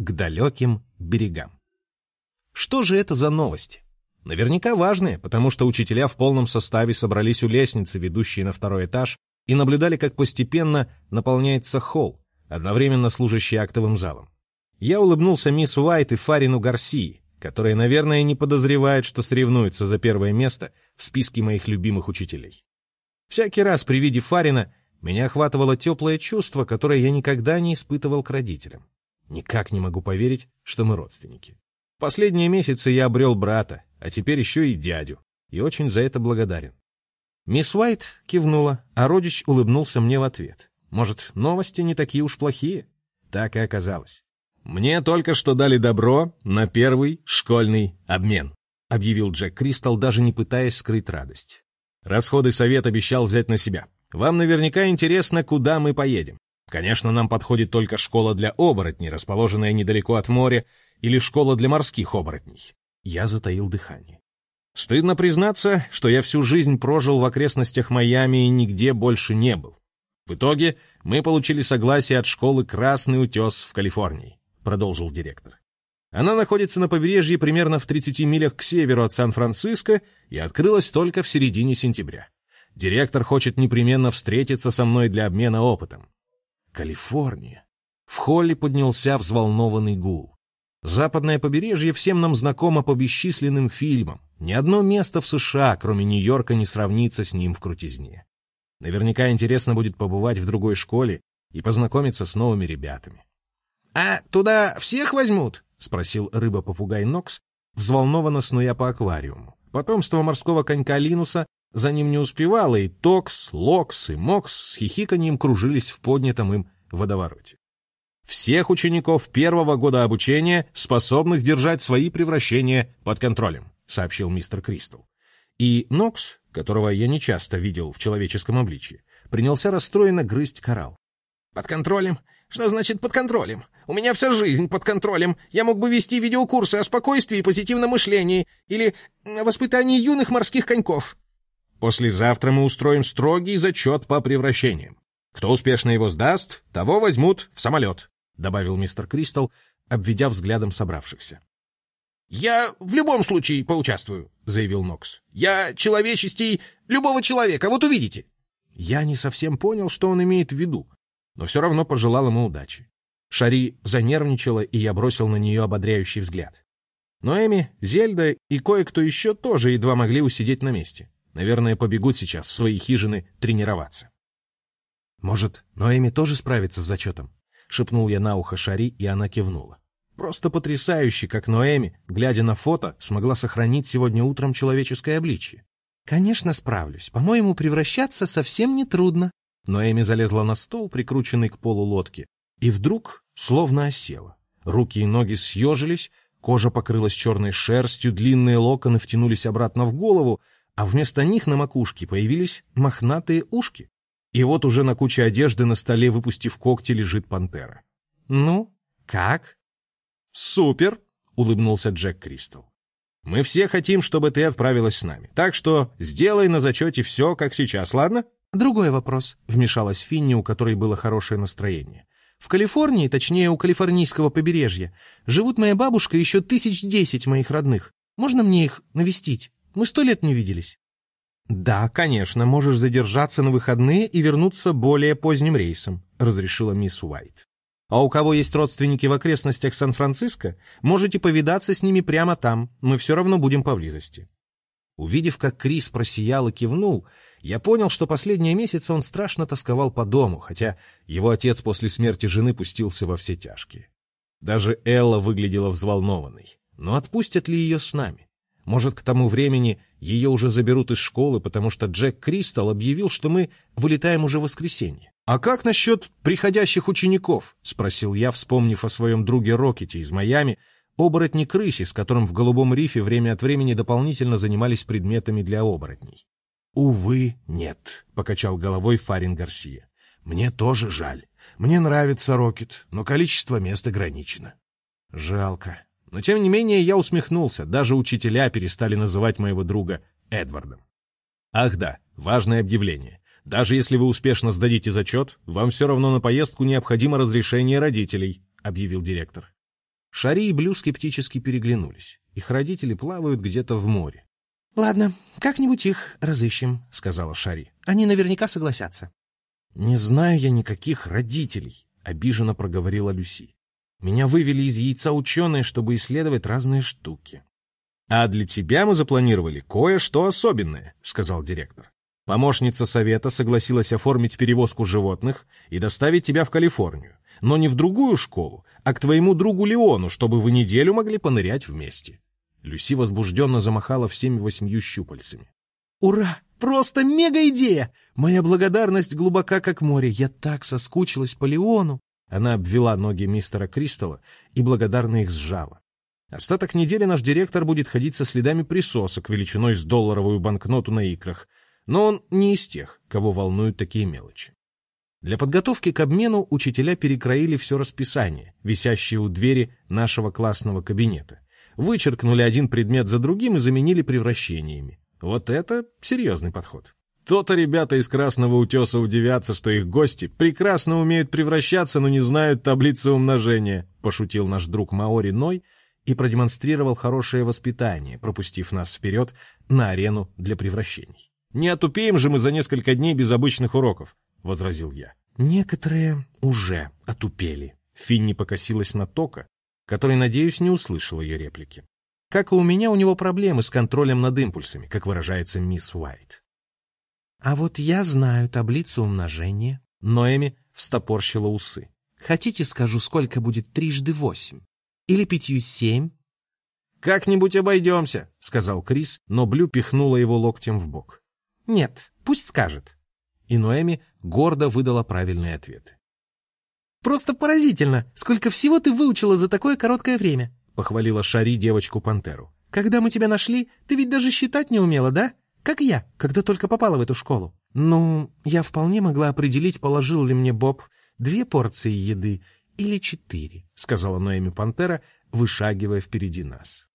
к далеким берегам. Что же это за новости? Наверняка важные, потому что учителя в полном составе собрались у лестницы, ведущей на второй этаж, и наблюдали, как постепенно наполняется холл, одновременно служащий актовым залом. Я улыбнулся мисс Уайт и Фарину Гарсии, которые, наверное, не подозревают, что соревнуются за первое место в списке моих любимых учителей. Всякий раз при виде Фарина меня охватывало теплое чувство, которое я никогда не испытывал к родителям. Никак не могу поверить, что мы родственники. Последние месяцы я обрел брата, а теперь еще и дядю, и очень за это благодарен. Мисс Уайт кивнула, а родич улыбнулся мне в ответ. Может, новости не такие уж плохие? Так и оказалось. «Мне только что дали добро на первый школьный обмен», объявил Джек Кристал, даже не пытаясь скрыть радость. «Расходы совет обещал взять на себя. Вам наверняка интересно, куда мы поедем. Конечно, нам подходит только школа для оборотней, расположенная недалеко от моря, или школа для морских оборотней. Я затаил дыхание. Стыдно признаться, что я всю жизнь прожил в окрестностях Майами и нигде больше не был. В итоге мы получили согласие от школы «Красный утес» в Калифорнии, продолжил директор. Она находится на побережье примерно в 30 милях к северу от Сан-Франциско и открылась только в середине сентября. Директор хочет непременно встретиться со мной для обмена опытом. Калифорния. В холле поднялся взволнованный гул. Западное побережье всем нам знакомо по бесчисленным фильмам. Ни одно место в США, кроме Нью-Йорка, не сравнится с ним в крутизне. Наверняка интересно будет побывать в другой школе и познакомиться с новыми ребятами. — А туда всех возьмут? — спросил рыба-попугай Нокс, взволнованно снуя по аквариуму. Потомство морского конька Линуса за ним не успевало, и Токс, Локс и Мокс с хихиканьем кружились в поднятом им водовороте. Всех учеников первого года обучения, способных держать свои превращения под контролем, сообщил мистер Кристал. И Нокс, которого я нечасто видел в человеческом обличье, принялся расстроенно грызть коралл. «Под контролем? Что значит под контролем? У меня вся жизнь под контролем. Я мог бы вести видеокурсы о спокойствии и позитивном мышлении или о воспитании юных морских коньков. Послезавтра мы устроим строгий зачет по превращениям. Кто успешно его сдаст, того возьмут в самолет», — добавил мистер Кристал, обведя взглядом собравшихся. «Я в любом случае поучаствую», — заявил Нокс. «Я человечестей любого человека, вот увидите». Я не совсем понял, что он имеет в виду, но все равно пожелал ему удачи. Шари занервничала, и я бросил на нее ободряющий взгляд. Но Эми, Зельда и кое-кто еще тоже едва могли усидеть на месте. Наверное, побегут сейчас в свои хижины тренироваться. «Может, Ноэми тоже справится с зачетом?» — шепнул я на ухо Шари, и она кивнула. Просто потрясающе, как Ноэми, глядя на фото, смогла сохранить сегодня утром человеческое обличье. «Конечно, справлюсь. По-моему, превращаться совсем не трудно». Ноэми залезла на стол, прикрученный к полу лодки, и вдруг словно осела. Руки и ноги съежились, кожа покрылась черной шерстью, длинные локоны втянулись обратно в голову, а вместо них на макушке появились мохнатые ушки. И вот уже на куче одежды на столе, выпустив когти, лежит пантера. «Ну, как?» «Супер!» — улыбнулся Джек Кристал. «Мы все хотим, чтобы ты отправилась с нами. Так что сделай на зачете все, как сейчас, ладно?» «Другой вопрос», — вмешалась Финни, у которой было хорошее настроение. «В Калифорнии, точнее, у калифорнийского побережья, живут моя бабушка и еще тысяч десять моих родных. Можно мне их навестить?» Мы сто лет не виделись. Да, конечно, можешь задержаться на выходные и вернуться более поздним рейсом, разрешила мисс Уайт. А у кого есть родственники в окрестностях Сан-Франциско, можете повидаться с ними прямо там, мы все равно будем поблизости. Увидев, как Крис просиял и кивнул, я понял, что последние месяцы он страшно тосковал по дому, хотя его отец после смерти жены пустился во все тяжкие. Даже Элла выглядела взволнованной. Но отпустят ли ее с нами? Может, к тому времени ее уже заберут из школы, потому что Джек Кристал объявил, что мы вылетаем уже в воскресенье. «А как насчет приходящих учеников?» — спросил я, вспомнив о своем друге Рокете из Майами, оборотни крыси, с которым в Голубом рифе время от времени дополнительно занимались предметами для оборотней. «Увы, нет», — покачал головой Фарин Гарсия. «Мне тоже жаль. Мне нравится Рокет, но количество мест ограничено». «Жалко», но тем не менее я усмехнулся, даже учителя перестали называть моего друга Эдвардом. Ах да, важное объявление. Даже если вы успешно сдадите зачет, вам все равно на поездку необходимо разрешение родителей, объявил директор. Шари и Блю скептически переглянулись. Их родители плавают где-то в море. — Ладно, как-нибудь их разыщем, — сказала Шари. — Они наверняка согласятся. — Не знаю я никаких родителей, — обиженно проговорила Люси. Меня вывели из яйца ученые, чтобы исследовать разные штуки. — А для тебя мы запланировали кое-что особенное, — сказал директор. Помощница совета согласилась оформить перевозку животных и доставить тебя в Калифорнию, но не в другую школу, а к твоему другу Леону, чтобы вы неделю могли понырять вместе. Люси возбужденно замахала всеми восьмью щупальцами. «Ура! Просто мега-идея! Моя благодарность глубока, как море. Я так соскучилась по Леону!» Она обвела ноги мистера Кристалла и благодарно их сжала. Остаток недели наш директор будет ходить со следами присосок величиной с долларовую банкноту на икрах, но он не из тех, кого волнуют такие мелочи. Для подготовки к обмену учителя перекроили все расписание, висящее у двери нашего классного кабинета. Вычеркнули один предмет за другим и заменили превращениями. Вот это серьезный подход. То-то ребята из Красного Утеса удивятся, что их гости прекрасно умеют превращаться, но не знают таблицы умножения, пошутил наш друг Маори Ной и продемонстрировал хорошее воспитание, пропустив нас вперед на арену для превращений. Не отупеем же мы за несколько дней без обычных уроков. — возразил я. «Некоторые уже отупели». Финни покосилась на Тока, который, надеюсь, не услышал ее реплики. Как и у меня, у него проблемы с контролем над импульсами, как выражается мисс Уайт. «А вот я знаю таблицу умножения». Ноэми встопорщила усы. «Хотите, скажу, сколько будет трижды восемь? Или пятью семь?» «Как-нибудь обойдемся», — сказал Крис, но Блю пихнула его локтем в бок. «Нет, пусть скажет». И Ноэми гордо выдала правильные ответы. «Просто поразительно, сколько всего ты выучила за такое короткое время», — похвалила Шари девочку-пантеру. «Когда мы тебя нашли, ты ведь даже считать не умела, да? Как я, когда только попала в эту школу». «Ну, я вполне могла определить, положил ли мне Боб две порции еды или четыре», — сказала Ноэми Пантера, вышагивая впереди нас.